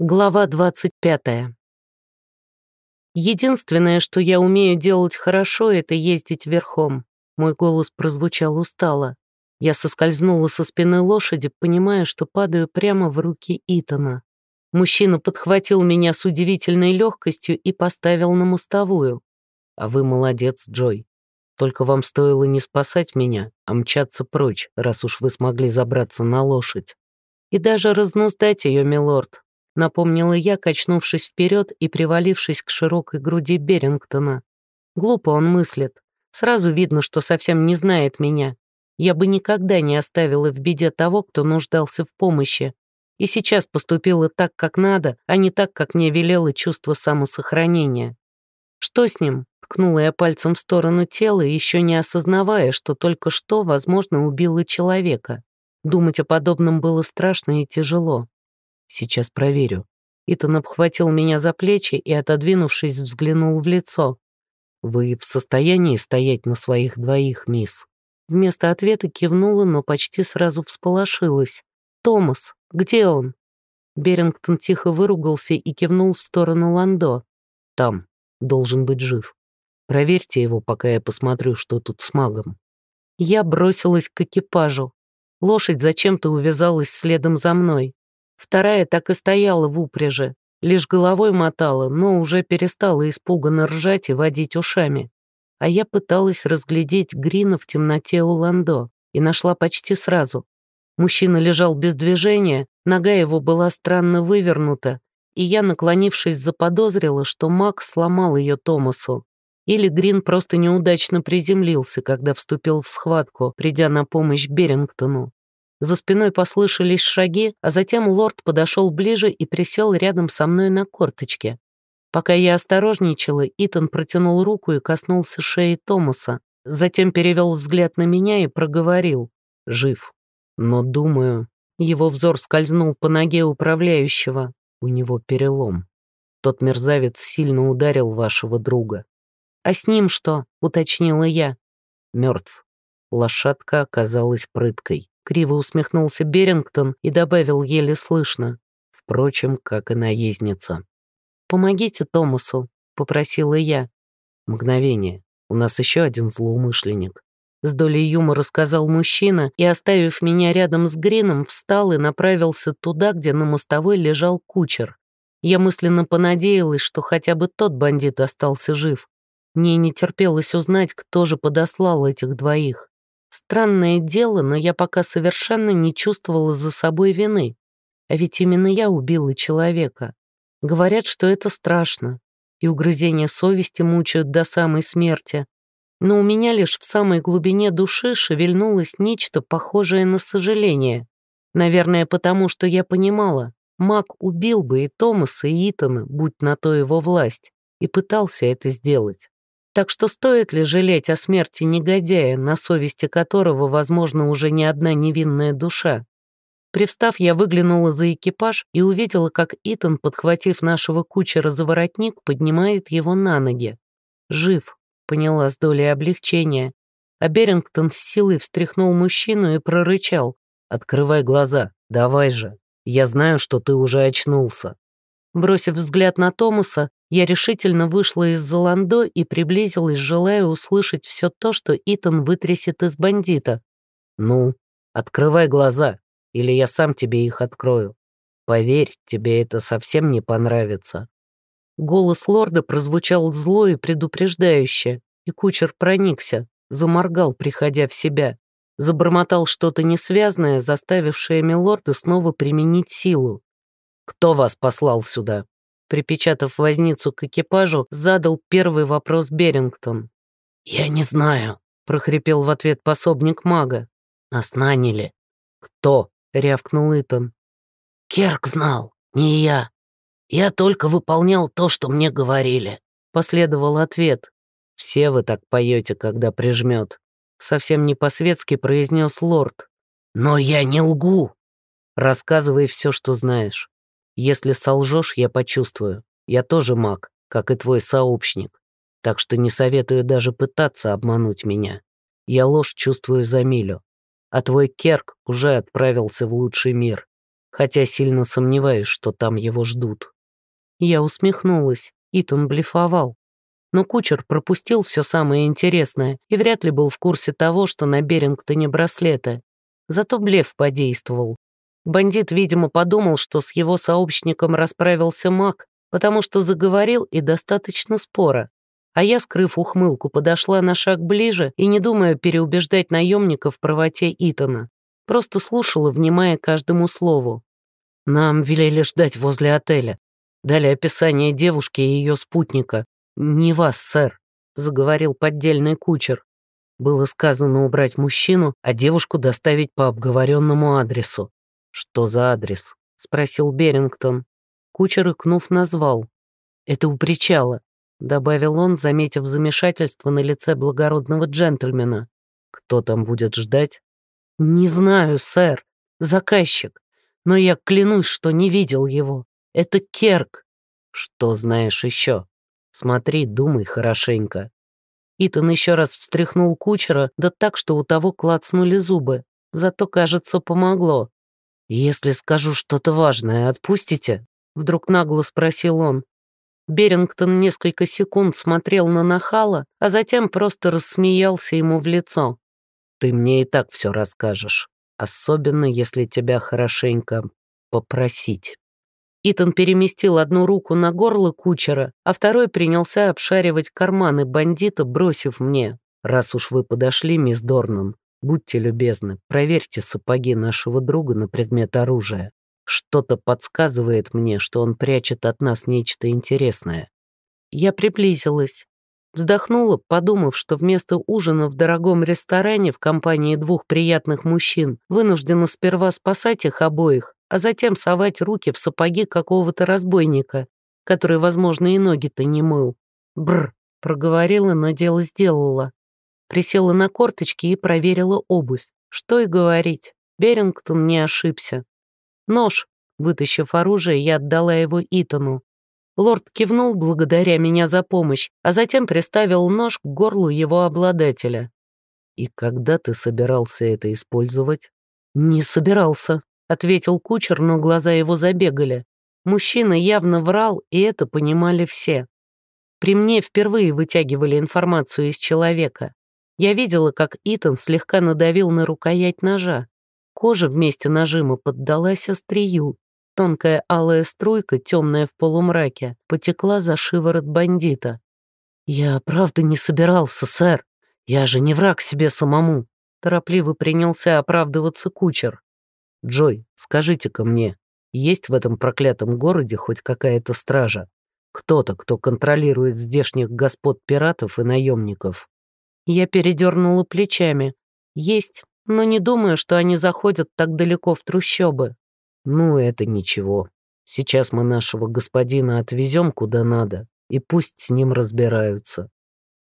Глава 25. Единственное, что я умею делать хорошо, это ездить верхом. Мой голос прозвучал устало. Я соскользнула со спины лошади, понимая, что падаю прямо в руки Итана. Мужчина подхватил меня с удивительной легкостью и поставил на мостовую. А вы молодец, Джой. Только вам стоило не спасать меня, а мчаться прочь, раз уж вы смогли забраться на лошадь. И даже разнуздать ее, милорд, напомнила я, качнувшись вперед и привалившись к широкой груди Берингтона. Глупо он мыслит. Сразу видно, что совсем не знает меня. Я бы никогда не оставила в беде того, кто нуждался в помощи. И сейчас поступила так, как надо, а не так, как мне велело чувство самосохранения. «Что с ним?» — ткнула я пальцем в сторону тела, еще не осознавая, что только что, возможно, убила человека. Думать о подобном было страшно и тяжело. Сейчас проверю. Итан обхватил меня за плечи и, отодвинувшись, взглянул в лицо. «Вы в состоянии стоять на своих двоих, мисс?» Вместо ответа кивнула, но почти сразу всполошилась. «Томас, где он?» Берингтон тихо выругался и кивнул в сторону Ландо. «Там. Должен быть жив. Проверьте его, пока я посмотрю, что тут с магом». Я бросилась к экипажу. Лошадь зачем-то увязалась следом за мной. Вторая так и стояла в упряжи, лишь головой мотала, но уже перестала испуганно ржать и водить ушами. А я пыталась разглядеть Грина в темноте у Ландо и нашла почти сразу. Мужчина лежал без движения, нога его была странно вывернута, и я, наклонившись, заподозрила, что маг сломал ее Томасу. Или Грин просто неудачно приземлился, когда вступил в схватку, придя на помощь Берингтону. За спиной послышались шаги, а затем лорд подошел ближе и присел рядом со мной на корточке. Пока я осторожничала, Итан протянул руку и коснулся шеи Томаса, затем перевел взгляд на меня и проговорил. «Жив. Но, думаю...» Его взор скользнул по ноге управляющего. У него перелом. Тот мерзавец сильно ударил вашего друга. «А с ним что?» — уточнила я. «Мертв. Лошадка оказалась прыткой. Криво усмехнулся Берингтон и добавил еле слышно. Впрочем, как и наездница. «Помогите Томасу», — попросила я. Мгновение. У нас еще один злоумышленник. С долей юмора сказал мужчина и, оставив меня рядом с Грином, встал и направился туда, где на мостовой лежал кучер. Я мысленно понадеялась, что хотя бы тот бандит остался жив. Мне не терпелось узнать, кто же подослал этих двоих. Странное дело, но я пока совершенно не чувствовала за собой вины. А ведь именно я убила человека. Говорят, что это страшно, и угрызения совести мучают до самой смерти. Но у меня лишь в самой глубине души шевельнулось нечто похожее на сожаление. Наверное, потому что я понимала, маг убил бы и Томаса, и Итана, будь на то его власть, и пытался это сделать. Так что стоит ли жалеть о смерти негодяя, на совести которого, возможно, уже не одна невинная душа? Привстав, я выглянула за экипаж и увидела, как Итан, подхватив нашего кучера за воротник, поднимает его на ноги. «Жив», — поняла с долей облегчения. А Берингтон с силой встряхнул мужчину и прорычал. «Открывай глаза, давай же. Я знаю, что ты уже очнулся». Бросив взгляд на Томаса, я решительно вышла из Золандо и приблизилась, желая услышать все то, что Итан вытрясет из бандита. «Ну, открывай глаза, или я сам тебе их открою. Поверь, тебе это совсем не понравится». Голос лорда прозвучал зло и предупреждающе, и кучер проникся, заморгал, приходя в себя. Забормотал что-то несвязное, заставившее милорда снова применить силу. «Кто вас послал сюда?» Припечатав возницу к экипажу, задал первый вопрос Берингтон. «Я не знаю», — прохрипел в ответ пособник мага. «Нас наняли». «Кто?» — рявкнул Итан. «Керк знал, не я. Я только выполнял то, что мне говорили», — последовал ответ. «Все вы так поете, когда прижмет», — совсем не по-светски произнес лорд. «Но я не лгу». «Рассказывай все, что знаешь». Если солжешь, я почувствую. Я тоже маг, как и твой сообщник. Так что не советую даже пытаться обмануть меня. Я ложь чувствую за милю. А твой Керк уже отправился в лучший мир. хотя сильно сомневаюсь, что там его ждут». Я усмехнулась. Итан блефовал. Но кучер пропустил все самое интересное и вряд ли был в курсе того, что на Берингтоне браслеты. Зато блеф подействовал. Бандит, видимо, подумал, что с его сообщником расправился маг, потому что заговорил и достаточно споро. А я, скрыв ухмылку, подошла на шаг ближе и, не думая переубеждать наемника в правоте Итана, просто слушала, внимая каждому слову. «Нам велели ждать возле отеля. Дали описание девушки и ее спутника. Не вас, сэр», — заговорил поддельный кучер. Было сказано убрать мужчину, а девушку доставить по обговоренному адресу. «Что за адрес?» — спросил Берингтон. Кучер, икнув, назвал. «Это у причала», — добавил он, заметив замешательство на лице благородного джентльмена. «Кто там будет ждать?» «Не знаю, сэр. Заказчик. Но я клянусь, что не видел его. Это Керк». «Что знаешь еще? Смотри, думай хорошенько». Итан еще раз встряхнул кучера, да так, что у того клацнули зубы. Зато, кажется, помогло. «Если скажу что-то важное, отпустите?» Вдруг нагло спросил он. Берингтон несколько секунд смотрел на нахала, а затем просто рассмеялся ему в лицо. «Ты мне и так все расскажешь, особенно если тебя хорошенько попросить». Итан переместил одну руку на горло кучера, а второй принялся обшаривать карманы бандита, бросив мне. «Раз уж вы подошли, мисс Дорнан, Будьте любезны, проверьте сапоги нашего друга на предмет оружия. Что-то подсказывает мне, что он прячет от нас нечто интересное. Я приблизилась. Вздохнула, подумав, что вместо ужина в дорогом ресторане в компании двух приятных мужчин вынуждена сперва спасать их обоих, а затем совать руки в сапоги какого-то разбойника, который, возможно, и ноги-то не мыл. Бр, проговорила, но дело сделала. Присела на корточки и проверила обувь. Что и говорить, Берингтон не ошибся. Нож. Вытащив оружие, я отдала его Итану. Лорд кивнул благодаря меня за помощь, а затем приставил нож к горлу его обладателя. «И когда ты собирался это использовать?» «Не собирался», — ответил кучер, но глаза его забегали. Мужчина явно врал, и это понимали все. При мне впервые вытягивали информацию из человека. Я видела, как Итан слегка надавил на рукоять ножа. Кожа вместе нажима поддалась острию. Тонкая алая струйка, темная в полумраке, потекла за шиворот бандита. «Я правда не собирался, сэр. Я же не враг себе самому», — торопливо принялся оправдываться кучер. «Джой, скажите-ка мне, есть в этом проклятом городе хоть какая-то стража? Кто-то, кто контролирует здешних господ пиратов и наемников?» Я передернула плечами. Есть, но не думаю, что они заходят так далеко в трущобы. Ну, это ничего. Сейчас мы нашего господина отвезем куда надо, и пусть с ним разбираются.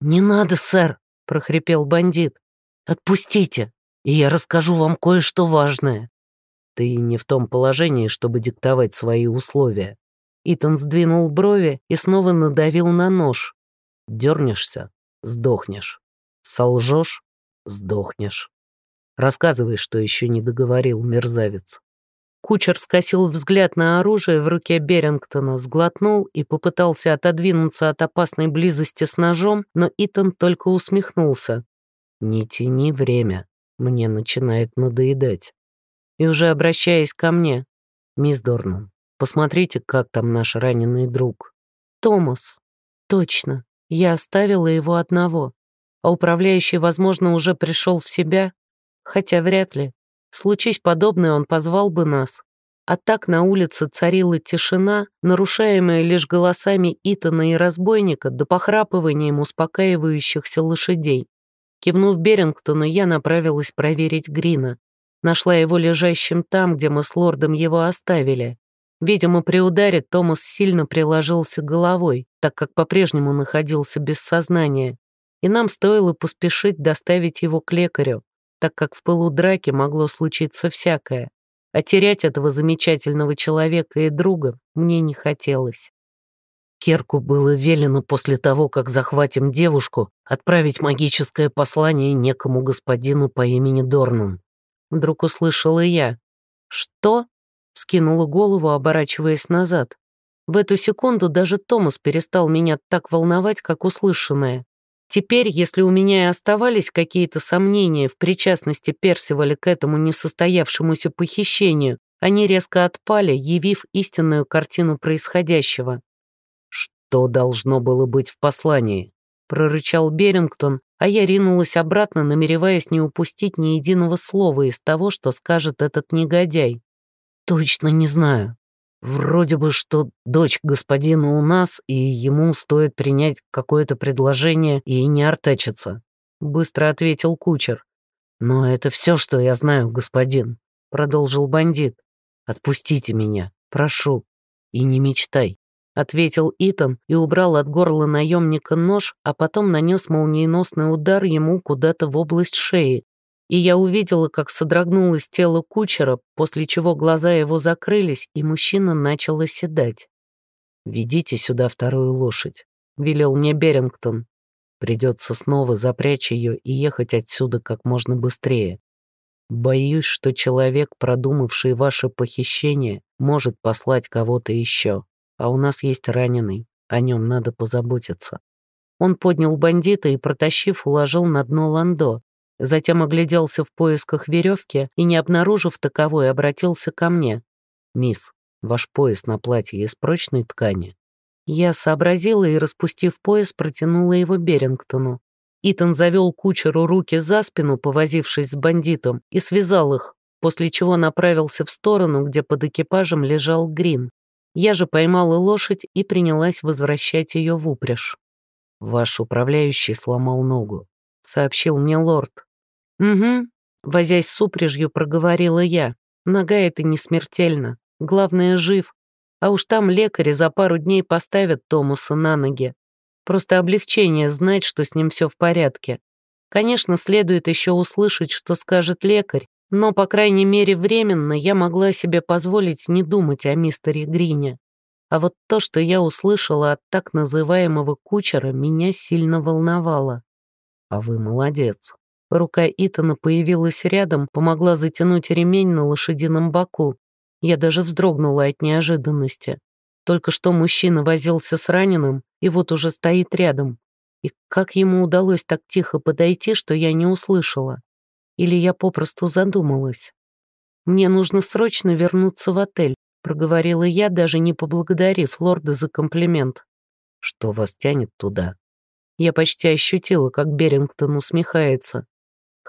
«Не надо, сэр», — прохрипел бандит. «Отпустите, и я расскажу вам кое-что важное». Ты не в том положении, чтобы диктовать свои условия. Итан сдвинул брови и снова надавил на нож. Дернешься — сдохнешь. Солжешь — сдохнешь. Рассказывай, что еще не договорил, мерзавец. Кучер скосил взгляд на оружие в руке Берингтона, сглотнул и попытался отодвинуться от опасной близости с ножом, но Итан только усмехнулся. «Не тяни время, мне начинает надоедать». И уже обращаясь ко мне, «Мисс Дорнан, посмотрите, как там наш раненый друг». «Томас. Точно, я оставила его одного а управляющий, возможно, уже пришел в себя, хотя вряд ли. Случись подобное, он позвал бы нас. А так на улице царила тишина, нарушаемая лишь голосами Итана и разбойника до похрапыванием успокаивающихся лошадей. Кивнув Берингтону, я направилась проверить Грина. Нашла его лежащим там, где мы с лордом его оставили. Видимо, при ударе Томас сильно приложился головой, так как по-прежнему находился без сознания и нам стоило поспешить доставить его к лекарю, так как в пылу драки могло случиться всякое, а терять этого замечательного человека и друга мне не хотелось. Керку было велено после того, как захватим девушку, отправить магическое послание некому господину по имени Дорнан. Вдруг услышала я. «Что?» — скинула голову, оборачиваясь назад. В эту секунду даже Томас перестал меня так волновать, как услышанное. Теперь, если у меня и оставались какие-то сомнения в причастности Персиваля к этому несостоявшемуся похищению, они резко отпали, явив истинную картину происходящего. «Что должно было быть в послании?» — прорычал Берингтон, а я ринулась обратно, намереваясь не упустить ни единого слова из того, что скажет этот негодяй. «Точно не знаю. Вроде бы, что дочь господина у нас, и ему стоит принять какое-то предложение и не артачиться», — быстро ответил кучер. «Но это все, что я знаю, господин», — продолжил бандит. «Отпустите меня, прошу, и не мечтай», — ответил Итан и убрал от горла наемника нож, а потом нанес молниеносный удар ему куда-то в область шеи, и я увидела, как содрогнулось тело кучера, после чего глаза его закрылись, и мужчина начал оседать. «Ведите сюда вторую лошадь», — велел мне Берингтон. «Придется снова запрячь ее и ехать отсюда как можно быстрее. Боюсь, что человек, продумавший ваше похищение, может послать кого-то еще, а у нас есть раненый, о нем надо позаботиться». Он поднял бандита и, протащив, уложил на дно ландо, Затем огляделся в поисках веревки и, не обнаружив таковой, обратился ко мне. «Мисс, ваш пояс на платье из прочной ткани?» Я сообразила и, распустив пояс, протянула его Берингтону. Итан завел кучеру руки за спину, повозившись с бандитом, и связал их, после чего направился в сторону, где под экипажем лежал Грин. Я же поймала лошадь и принялась возвращать ее в упряжь. «Ваш управляющий сломал ногу», — сообщил мне лорд. «Угу», — возясь с упряжью, проговорила я. «Нога это не смертельно. Главное, жив. А уж там лекари за пару дней поставят Томаса на ноги. Просто облегчение знать, что с ним все в порядке. Конечно, следует еще услышать, что скажет лекарь, но, по крайней мере, временно я могла себе позволить не думать о мистере Грине. А вот то, что я услышала от так называемого кучера, меня сильно волновало. «А вы молодец», Рука Итана появилась рядом, помогла затянуть ремень на лошадином боку. Я даже вздрогнула от неожиданности. Только что мужчина возился с раненым, и вот уже стоит рядом. И как ему удалось так тихо подойти, что я не услышала? Или я попросту задумалась? «Мне нужно срочно вернуться в отель», проговорила я, даже не поблагодарив лорда за комплимент. «Что вас тянет туда?» Я почти ощутила, как Берингтон усмехается.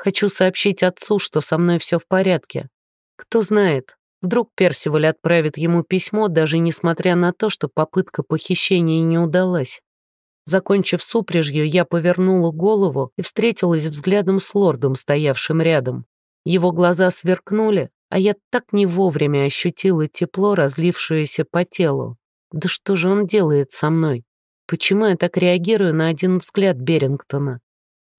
Хочу сообщить отцу, что со мной все в порядке. Кто знает, вдруг Персиваль отправит ему письмо, даже несмотря на то, что попытка похищения не удалась. Закончив с упряжью, я повернула голову и встретилась взглядом с лордом, стоявшим рядом. Его глаза сверкнули, а я так не вовремя ощутила тепло, разлившееся по телу. Да что же он делает со мной? Почему я так реагирую на один взгляд Берингтона?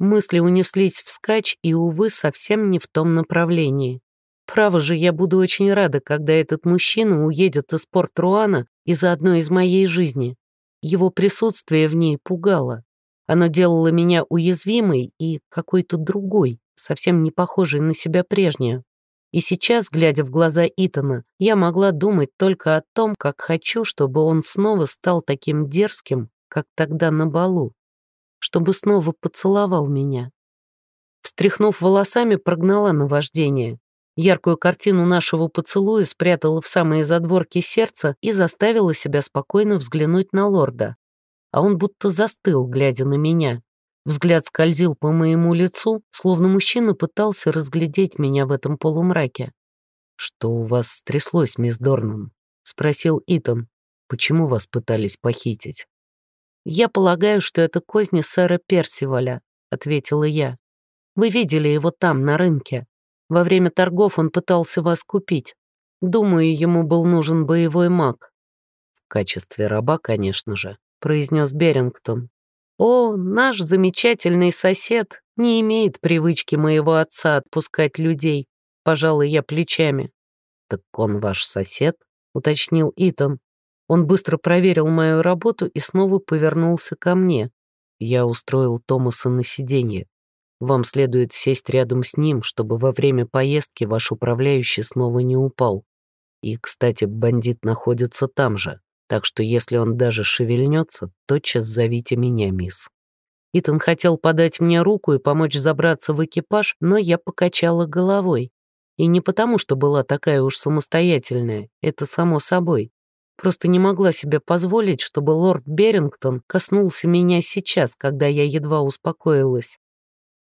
Мысли унеслись вскачь и, увы, совсем не в том направлении. Право же, я буду очень рада, когда этот мужчина уедет из Порт-Руана и заодно из моей жизни. Его присутствие в ней пугало. Оно делало меня уязвимой и какой-то другой, совсем не похожей на себя прежнюю. И сейчас, глядя в глаза Итана, я могла думать только о том, как хочу, чтобы он снова стал таким дерзким, как тогда на балу чтобы снова поцеловал меня. Встряхнув волосами, прогнала наваждение. Яркую картину нашего поцелуя спрятала в самые задворки сердца и заставила себя спокойно взглянуть на лорда. А он будто застыл, глядя на меня. Взгляд скользил по моему лицу, словно мужчина пытался разглядеть меня в этом полумраке. «Что у вас стряслось, мисс Дорнан?» — спросил Итан. «Почему вас пытались похитить?» «Я полагаю, что это козни сэра Персиваля», — ответила я. «Вы видели его там, на рынке. Во время торгов он пытался вас купить. Думаю, ему был нужен боевой маг». «В качестве раба, конечно же», — произнес Берингтон. «О, наш замечательный сосед не имеет привычки моего отца отпускать людей», — пожалуй, я плечами. «Так он ваш сосед?» — уточнил Итан. Он быстро проверил мою работу и снова повернулся ко мне. Я устроил Томаса на сиденье. Вам следует сесть рядом с ним, чтобы во время поездки ваш управляющий снова не упал. И, кстати, бандит находится там же, так что если он даже шевельнется, тотчас зовите меня, мисс». Итан хотел подать мне руку и помочь забраться в экипаж, но я покачала головой. И не потому, что была такая уж самостоятельная, это само собой. Просто не могла себе позволить, чтобы лорд Берингтон коснулся меня сейчас, когда я едва успокоилась.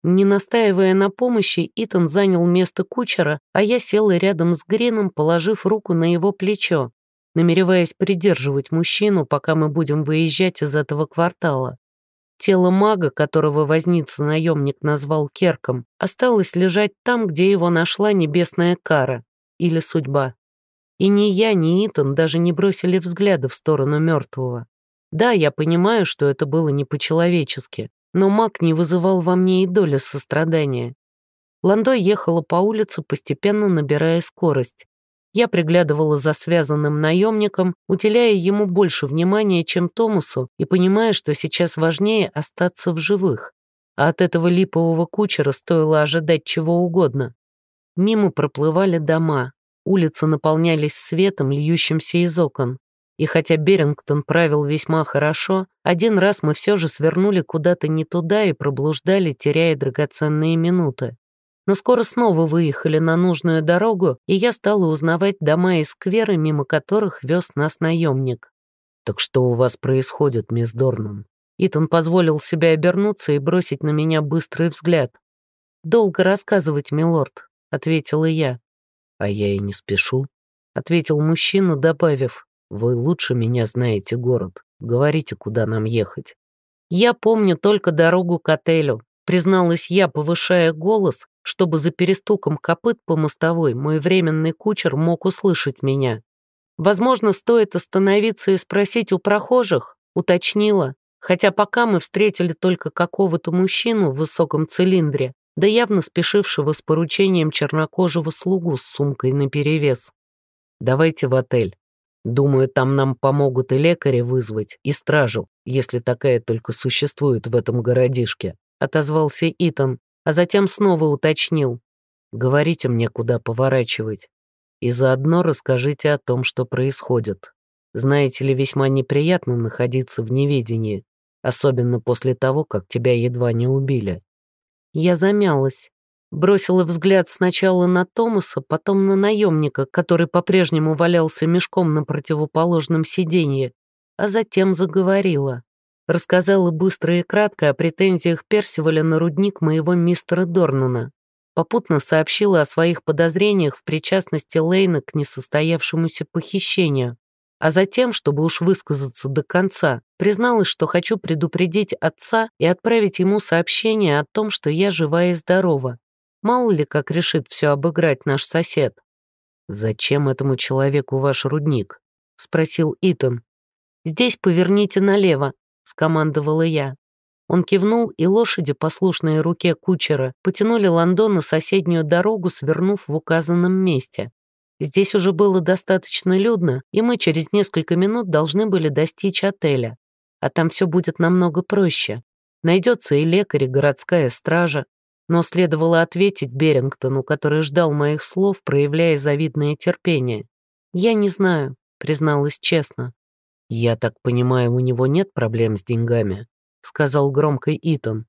Не настаивая на помощи, Итан занял место кучера, а я села рядом с Грином, положив руку на его плечо, намереваясь придерживать мужчину, пока мы будем выезжать из этого квартала. Тело мага, которого возница наемник назвал Керком, осталось лежать там, где его нашла небесная кара или судьба. И ни я, ни Итан даже не бросили взгляда в сторону мертвого. Да, я понимаю, что это было не по-человечески, но маг не вызывал во мне и доли сострадания. Ландо ехала по улице, постепенно набирая скорость. Я приглядывала за связанным наемником, уделяя ему больше внимания, чем Томасу, и понимая, что сейчас важнее остаться в живых. А от этого липового кучера стоило ожидать чего угодно. Мимо проплывали дома, улицы наполнялись светом, льющимся из окон. И хотя Берингтон правил весьма хорошо, один раз мы все же свернули куда-то не туда и проблуждали, теряя драгоценные минуты. Но скоро снова выехали на нужную дорогу, и я стала узнавать дома и скверы, мимо которых вез нас наемник. «Так что у вас происходит, мисс Дорнан?» Итан позволил себе обернуться и бросить на меня быстрый взгляд. «Долго рассказывать, милорд», — ответила я. «А я и не спешу», — ответил мужчина, добавив. Вы лучше меня знаете город. Говорите, куда нам ехать. Я помню только дорогу к отелю, призналась я, повышая голос, чтобы за перестуком копыт по мостовой мой временный кучер мог услышать меня. Возможно, стоит остановиться и спросить у прохожих, уточнила, хотя пока мы встретили только какого-то мужчину в высоком цилиндре, да явно спешившего с поручением чернокожего слугу с сумкой наперевес. «Давайте в отель», Думаю, там нам помогут и лекаря вызвать, и стражу, если такая только существует в этом городишке», — отозвался Итан, а затем снова уточнил. «Говорите мне, куда поворачивать. И заодно расскажите о том, что происходит. Знаете ли, весьма неприятно находиться в неведении, особенно после того, как тебя едва не убили». Я замялась. Бросила взгляд сначала на Томаса, потом на наемника, который по-прежнему валялся мешком на противоположном сиденье, а затем заговорила. Рассказала быстро и кратко о претензиях Персиваля на рудник моего мистера Дорнана. Попутно сообщила о своих подозрениях в причастности Лейна к несостоявшемуся похищению. А затем, чтобы уж высказаться до конца, призналась, что хочу предупредить отца и отправить ему сообщение о том, что я жива и здорова, Мало ли, как решит все обыграть наш сосед. «Зачем этому человеку ваш рудник?» — спросил Итан. «Здесь поверните налево», — скомандовала я. Он кивнул, и лошади, послушные руке кучера, потянули Ландо на соседнюю дорогу, свернув в указанном месте. Здесь уже было достаточно людно, и мы через несколько минут должны были достичь отеля. А там все будет намного проще. Найдется и лекарь, и городская стража, но следовало ответить Берингтону, который ждал моих слов, проявляя завидное терпение. «Я не знаю», — призналась честно. «Я так понимаю, у него нет проблем с деньгами», — сказал громко Итан.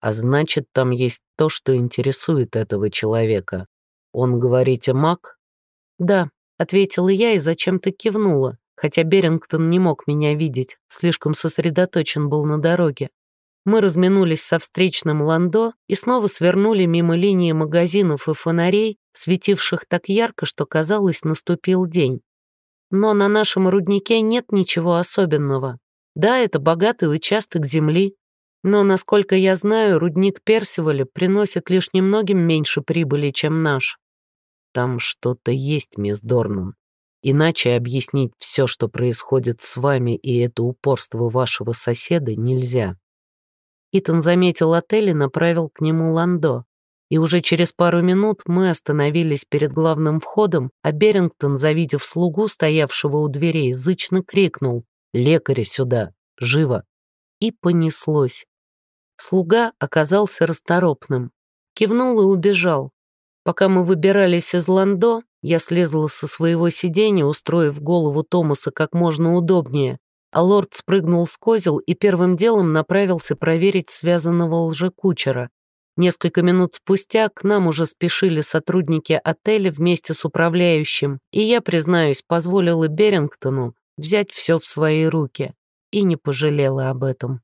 «А значит, там есть то, что интересует этого человека. Он, говорите, маг?» «Да», — ответила я и зачем-то кивнула, хотя Берингтон не мог меня видеть, слишком сосредоточен был на дороге. Мы разминулись со встречным ландо и снова свернули мимо линии магазинов и фонарей, светивших так ярко, что казалось, наступил день. Но на нашем руднике нет ничего особенного. Да, это богатый участок земли, но, насколько я знаю, рудник Персиваля приносит лишь немногим меньше прибыли, чем наш. Там что-то есть, мисс Дорнан. Иначе объяснить все, что происходит с вами и это упорство вашего соседа, нельзя. Итан заметил отель и направил к нему Ландо. И уже через пару минут мы остановились перед главным входом, а Берингтон, завидев слугу, стоявшего у дверей, зычно крикнул «Лекаря сюда! Живо!» И понеслось. Слуга оказался расторопным. Кивнул и убежал. Пока мы выбирались из Ландо, Я слезла со своего сиденья, устроив голову Томаса как можно удобнее, а лорд спрыгнул с козел и первым делом направился проверить связанного лжекучера. Несколько минут спустя к нам уже спешили сотрудники отеля вместе с управляющим, и я, признаюсь, позволила Берингтону взять все в свои руки и не пожалела об этом.